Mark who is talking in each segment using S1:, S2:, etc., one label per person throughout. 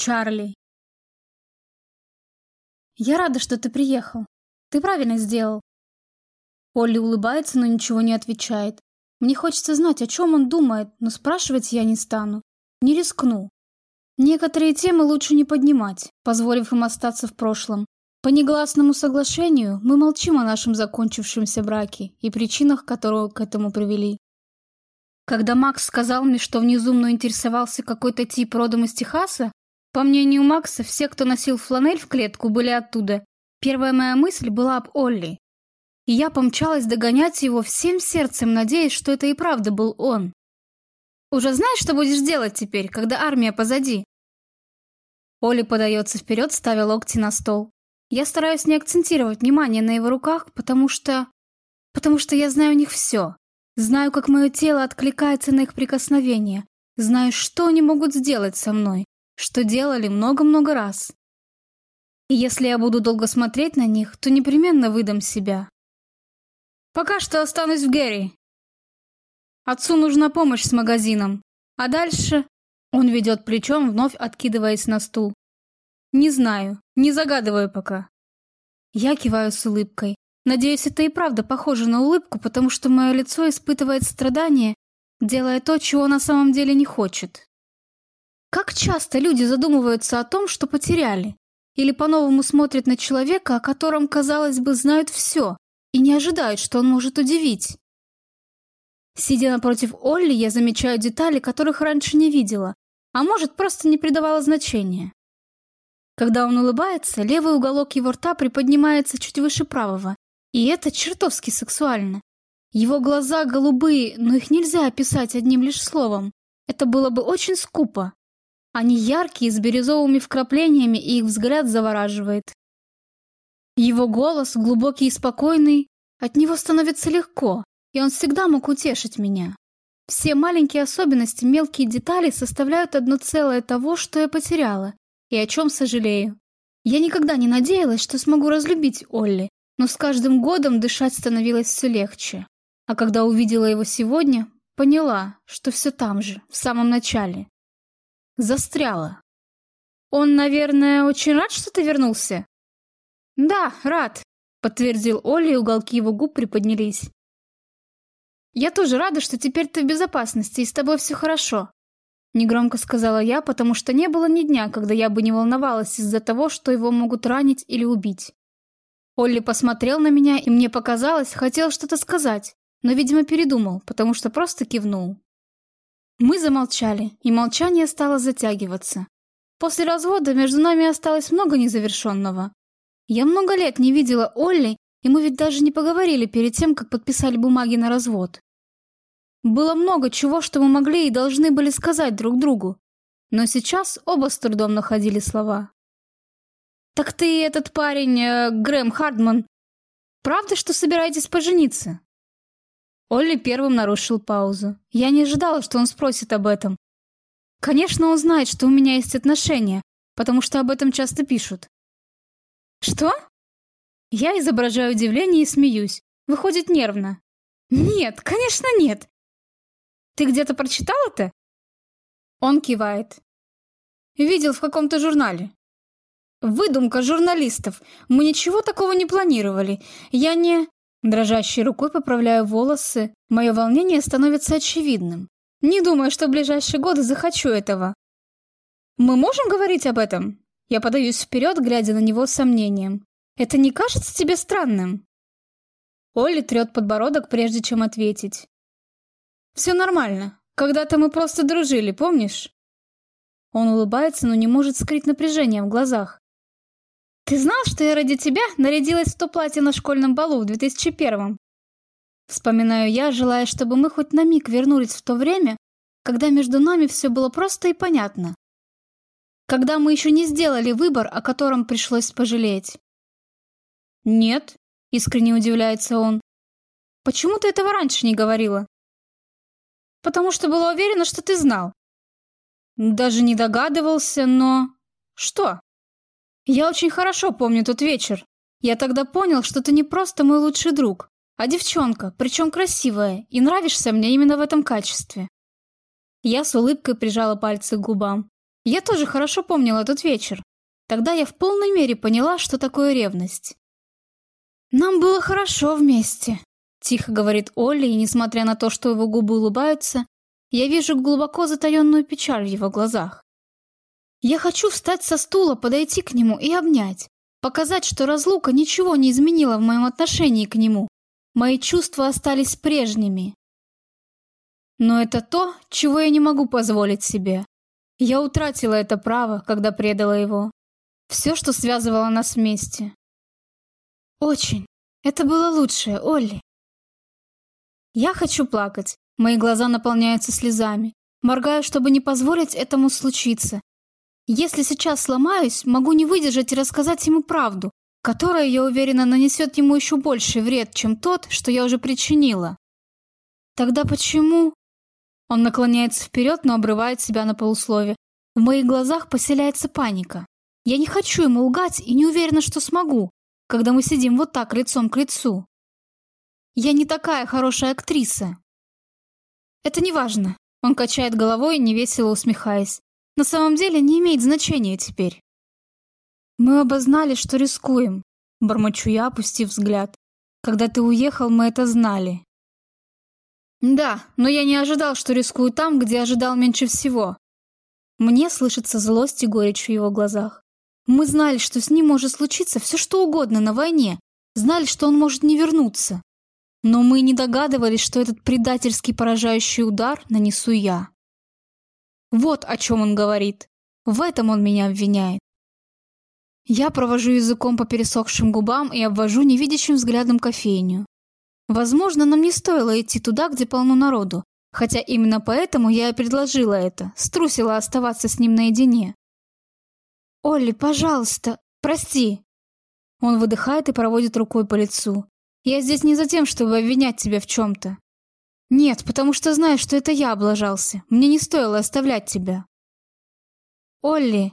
S1: Чарли. Я рада, что ты приехал. Ты правильно сделал. Олли улыбается, но ничего не отвечает. Мне хочется знать, о чем он думает, но спрашивать я не стану. Не рискну. Некоторые темы лучше не поднимать, позволив им остаться в прошлом. По негласному соглашению мы молчим о нашем закончившемся браке и причинах, которые к этому привели. Когда Макс сказал мне, что внизу интересовался какой-то тип родом из Техаса, по мнению Макса, все, кто носил фланель в клетку, были оттуда. Первая моя мысль была об Олли. И я помчалась догонять его всем сердцем, надеясь, что это и правда был он. «Уже знаешь, что будешь делать теперь, когда армия позади?» Олли подается вперед, ставя локти на стол. Я стараюсь не акцентировать внимание на его руках, потому что... Потому что я знаю у них все. Знаю, как мое тело откликается на их прикосновение. Знаю, что они могут сделать со мной что делали много-много раз. И если я буду долго смотреть на них, то непременно выдам себя. Пока что останусь в Гэри. Отцу нужна помощь с магазином. А дальше... Он ведет плечом, вновь откидываясь на стул. Не знаю, не загадываю пока. Я киваю с улыбкой. Надеюсь, это и правда похоже на улыбку, потому что мое лицо испытывает страдание, делая то, чего на самом деле не хочет. Как часто люди задумываются о том, что потеряли? Или по-новому смотрят на человека, о котором, казалось бы, знают все, и не ожидают, что он может удивить? Сидя напротив Олли, я замечаю детали, которых раньше не видела, а может, просто не придавала значения. Когда он улыбается, левый уголок его рта приподнимается чуть выше правого, и это чертовски сексуально. Его глаза голубые, но их нельзя описать одним лишь словом. Это было бы очень скупо. Они яркие, с бирюзовыми вкраплениями, и их взгляд завораживает. Его голос, глубокий и спокойный, от него становится легко, и он всегда мог утешить меня. Все маленькие особенности, мелкие детали составляют одно целое того, что я потеряла, и о чем сожалею. Я никогда не надеялась, что смогу разлюбить Олли, но с каждым годом дышать становилось все легче. А когда увидела его сегодня, поняла, что все там же, в самом начале застряла. Он, наверное, очень рад, что ты вернулся? Да, рад, подтвердил Оля, и уголки его губ приподнялись. Я тоже рада, что теперь ты в безопасности и с тобой все хорошо. Негромко сказала я, потому что не было ни дня, когда я бы не волновалась из-за того, что его могут ранить или убить. Олли посмотрел на меня, и мне показалось, хотел что-то сказать, но, видимо, передумал, потому что просто кивнул. Мы замолчали, и молчание стало затягиваться. После развода между нами осталось много незавершенного. Я много лет не видела Олли, и мы ведь даже не поговорили перед тем, как подписали бумаги на развод. Было много чего, что мы могли и должны были сказать друг другу. Но сейчас оба с трудом находили слова. «Так ты этот парень, э, Грэм Хардман, правда, что собираетесь пожениться?» Олли первым нарушил паузу. Я не ожидала, что он спросит об этом. Конечно, он знает, что у меня есть отношения, потому что об этом часто пишут. Что? Я изображаю удивление и смеюсь. Выходит нервно. Нет, конечно, нет. Ты где-то прочитал это? Он кивает. Видел в каком-то журнале. Выдумка журналистов. Мы ничего такого не планировали. Я не... Дрожащей рукой поправляю волосы, мое волнение становится очевидным. Не думаю, что в ближайшие годы захочу этого. Мы можем говорить об этом? Я подаюсь вперед, глядя на него с сомнением. Это не кажется тебе странным? Олли трет подбородок, прежде чем ответить. Все нормально. Когда-то мы просто дружили, помнишь? Он улыбается, но не может скрыть напряжение в глазах. Ты знал, что я ради тебя нарядилась в то платье на школьном балу в 2001-м? Вспоминаю я, желая, чтобы мы хоть на миг вернулись в то время, когда между нами все было просто и понятно. Когда мы еще не сделали выбор, о котором пришлось пожалеть. Нет, искренне удивляется он. Почему ты этого раньше не говорила? Потому что была уверена, что ты знал. Даже не догадывался, но... Что? Я очень хорошо помню тот вечер. Я тогда понял, что ты не просто мой лучший друг, а девчонка, причем красивая, и нравишься мне именно в этом качестве. Я с улыбкой прижала пальцы к губам. Я тоже хорошо помнила этот вечер. Тогда я в полной мере поняла, что такое ревность. «Нам было хорошо вместе», — тихо говорит Олли, и несмотря на то, что его губы улыбаются, я вижу глубоко затаенную печаль в его глазах. Я хочу встать со стула, подойти к нему и обнять, показать, что разлука ничего не изменила в моем отношении к нему. Мои чувства остались прежними. Но это то, чего я не могу позволить себе. Я утратила это право, когда предала его. Все, что связывало нас вместе. Очень. Это было лучшее, Олли. Я хочу плакать. Мои глаза наполняются слезами. Моргаю, чтобы не позволить этому случиться. Если сейчас сломаюсь, могу не выдержать и рассказать ему правду, которая, я уверена, нанесет ему еще больший вред, чем тот, что я уже причинила. Тогда почему? Он наклоняется вперед, но обрывает себя на полуслове. В моих глазах поселяется паника. Я не хочу ему лгать и не уверена, что смогу когда мы сидим вот так лицом к лицу. Я не такая хорошая актриса. Это не важно. Он качает головой, невесело усмехаясь. На самом деле не имеет значения теперь. Мы оба знали, что рискуем. Бормочу я, опустив взгляд. Когда ты уехал, мы это знали. Да, но я не ожидал, что рискую там, где ожидал меньше всего. Мне слышится злость и горечь в его глазах. Мы знали, что с ним может случиться все что угодно на войне, знали, что он может не вернуться. Но мы не догадывались, что этот предательский поражающий удар нанесу я. Вот о чем он говорит. В этом он меня обвиняет. Я провожу языком по пересохшим губам и обвожу невидящим взглядом кофейню. Возможно, нам не стоило идти туда, где полно народу, хотя именно поэтому я и предложила это, струсила оставаться с ним наедине. «Олли, пожалуйста, прости!» Он выдыхает и проводит рукой по лицу. «Я здесь не за тем, чтобы обвинять тебя в чем-то. Нет, потому что знаю, что это я облажался. Мне не стоило оставлять тебя». «Олли!»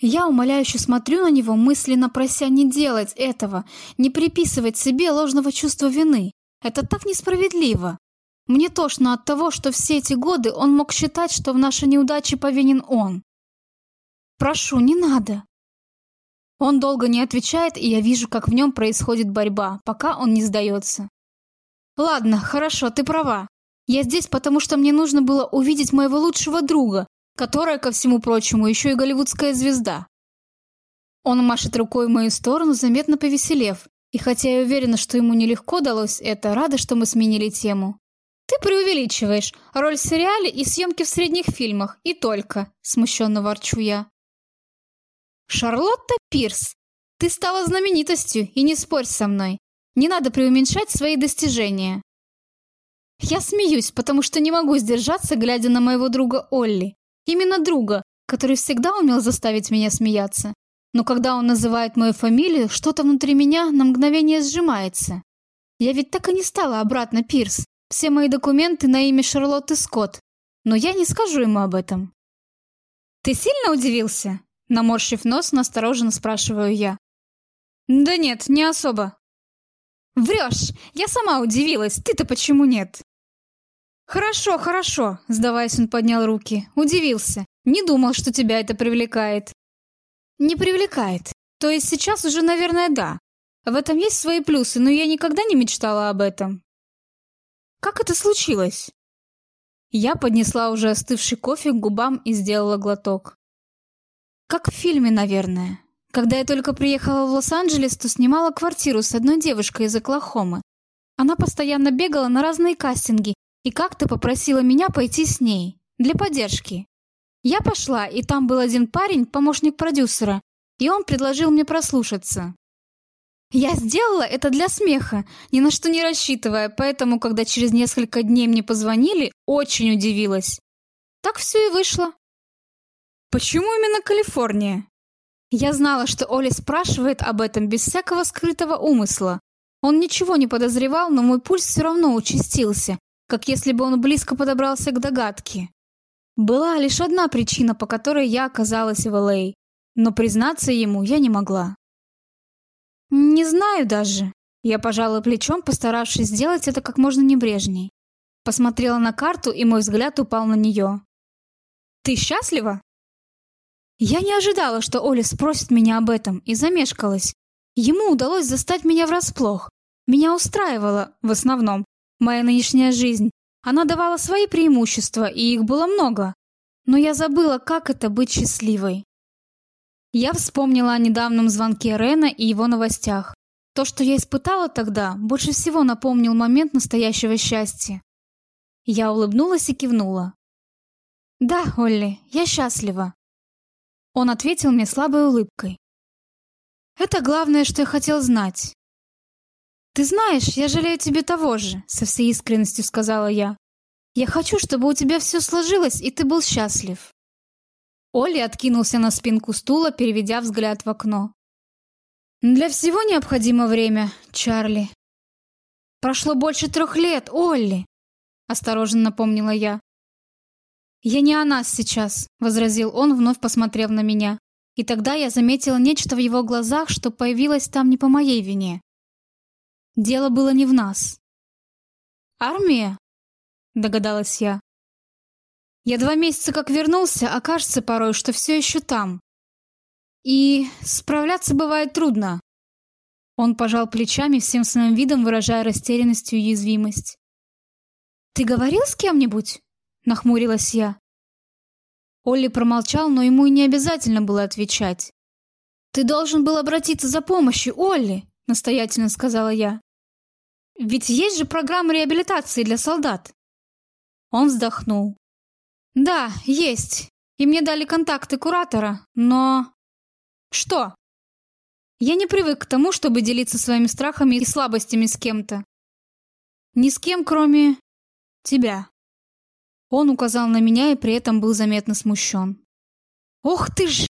S1: Я умоляюще смотрю на него, мысленно прося не делать этого, не приписывать себе ложного чувства вины. Это так несправедливо. Мне тошно от того, что все эти годы он мог считать, что в нашей неудаче повинен он. Прошу, не надо. Он долго не отвечает, и я вижу, как в нем происходит борьба, пока он не сдается. Ладно, хорошо, ты права. Я здесь, потому что мне нужно было увидеть моего лучшего друга, которая, ко всему прочему, еще и голливудская звезда. Он машет рукой в мою сторону, заметно повеселев. И хотя я уверена, что ему нелегко далось это, рада, что мы сменили тему. «Ты преувеличиваешь. Роль в сериале и съемки в средних фильмах. И только», — смущенно ворчу я. «Шарлотта Пирс, ты стала знаменитостью, и не спорь со мной. Не надо преуменьшать свои достижения». Я смеюсь, потому что не могу сдержаться, глядя на моего друга Олли. Именно друга, который всегда умел заставить меня смеяться. Но когда он называет мою фамилию, что-то внутри меня на мгновение сжимается. Я ведь так и не стала обратно Пирс. Все мои документы на имя Шарлотты Скотт. Но я не скажу ему об этом. «Ты сильно удивился?» Наморщив нос, настороженно спрашиваю я. «Да нет, не особо». «Врешь! Я сама удивилась, ты-то почему нет?» «Хорошо, хорошо», — сдаваясь, он поднял руки. Удивился. Не думал, что тебя это привлекает. «Не привлекает. То есть сейчас уже, наверное, да. В этом есть свои плюсы, но я никогда не мечтала об этом». «Как это случилось?» Я поднесла уже остывший кофе к губам и сделала глоток. Как в фильме, наверное. Когда я только приехала в Лос-Анджелес, то снимала квартиру с одной девушкой из Оклахомы. Она постоянно бегала на разные кастинги и как-то попросила меня пойти с ней. Для поддержки. Я пошла, и там был один парень, помощник продюсера, и он предложил мне прослушаться. Я сделала это для смеха, ни на что не рассчитывая, поэтому, когда через несколько дней мне позвонили, очень удивилась. Так все и вышло. Почему именно Калифорния? Я знала, что Оля спрашивает об этом без всякого скрытого умысла. Он ничего не подозревал, но мой пульс все равно участился, как если бы он близко подобрался к догадке. Была лишь одна причина, по которой я оказалась в Л.А., но признаться ему я не могла. Не знаю даже. Я пожала плечом, постаравшись сделать это как можно небрежней. Посмотрела на карту, и мой взгляд упал на нее. Ты счастлива? Я не ожидала, что Оля спросит меня об этом, и замешкалась. Ему удалось застать меня врасплох. Меня устраивала, в основном, моя нынешняя жизнь. Она давала свои преимущества, и их было много. Но я забыла, как это быть счастливой. Я вспомнила о недавнем звонке Рена и его новостях. То, что я испытала тогда, больше всего напомнил момент настоящего счастья. Я улыбнулась и кивнула. «Да, Олли, я счастлива». Он ответил мне слабой улыбкой. «Это главное, что я хотел знать». «Ты знаешь, я жалею тебе того же», — со всей искренностью сказала я. «Я хочу, чтобы у тебя все сложилось, и ты был счастлив». Олли откинулся на спинку стула, переведя взгляд в окно. «Для всего необходимо время, Чарли». «Прошло больше трех лет, Олли!» Осторожно напомнила я. «Я не о нас сейчас», — возразил он, вновь посмотрев на меня. И тогда я заметила нечто в его глазах, что появилось там не по моей вине. Дело было не в нас. «Армия?» — догадалась я. Я два месяца как вернулся, а кажется порой, что все еще там. И справляться бывает трудно. Он пожал плечами, всем своим видом выражая растерянность и уязвимость. «Ты говорил с кем-нибудь?» — нахмурилась я. Олли промолчал, но ему и не обязательно было отвечать. «Ты должен был обратиться за помощью, Олли!» — настоятельно сказала я. «Ведь есть же программа реабилитации для солдат!» Он вздохнул. Да, есть. И мне дали контакты куратора, но... Что? Я не привык к тому, чтобы делиться своими страхами и слабостями с кем-то. Ни с кем, кроме... тебя. Он указал на меня и при этом был заметно смущен. Ох ты ж!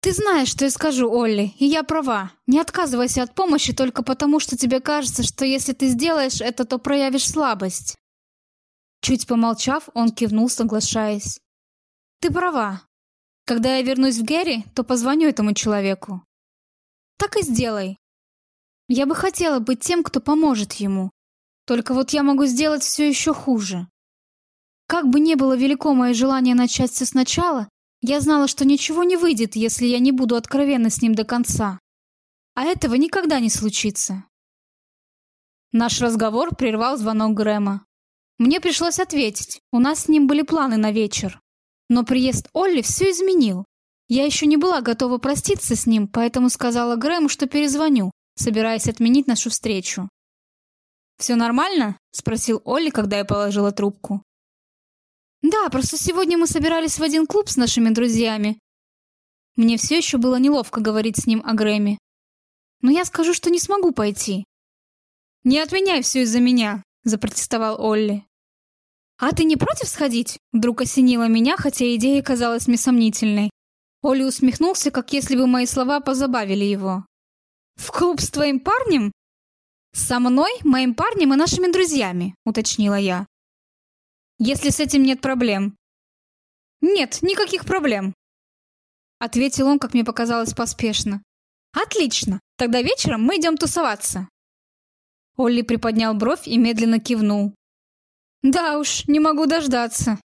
S1: Ты знаешь, что я скажу, Олли, и я права. Не отказывайся от помощи только потому, что тебе кажется, что если ты сделаешь это, то проявишь слабость. Чуть помолчав, он кивнул, соглашаясь. «Ты права. Когда я вернусь в Гэри, то позвоню этому человеку». «Так и сделай. Я бы хотела быть тем, кто поможет ему. Только вот я могу сделать все еще хуже. Как бы ни было велико мое желание начать все сначала, я знала, что ничего не выйдет, если я не буду откровенна с ним до конца. А этого никогда не случится». Наш разговор прервал звонок Грэма. Мне пришлось ответить, у нас с ним были планы на вечер. Но приезд Олли все изменил. Я еще не была готова проститься с ним, поэтому сказала Грэму, что перезвоню, собираясь отменить нашу встречу. «Все нормально?» – спросил Олли, когда я положила трубку. «Да, просто сегодня мы собирались в один клуб с нашими друзьями». Мне все еще было неловко говорить с ним о Грэме. Но я скажу, что не смогу пойти. «Не отменяй все из-за меня», – запротестовал Олли. «А ты не против сходить?» Вдруг осенило меня, хотя идея казалась мне сомнительной. Оля усмехнулся, как если бы мои слова позабавили его. «В клуб с твоим парнем?» «Со мной, моим парнем и нашими друзьями», — уточнила я. «Если с этим нет проблем». «Нет, никаких проблем», — ответил он, как мне показалось, поспешно. «Отлично, тогда вечером мы идем тусоваться». Олли приподнял бровь и медленно кивнул. Да уж, не могу дождаться.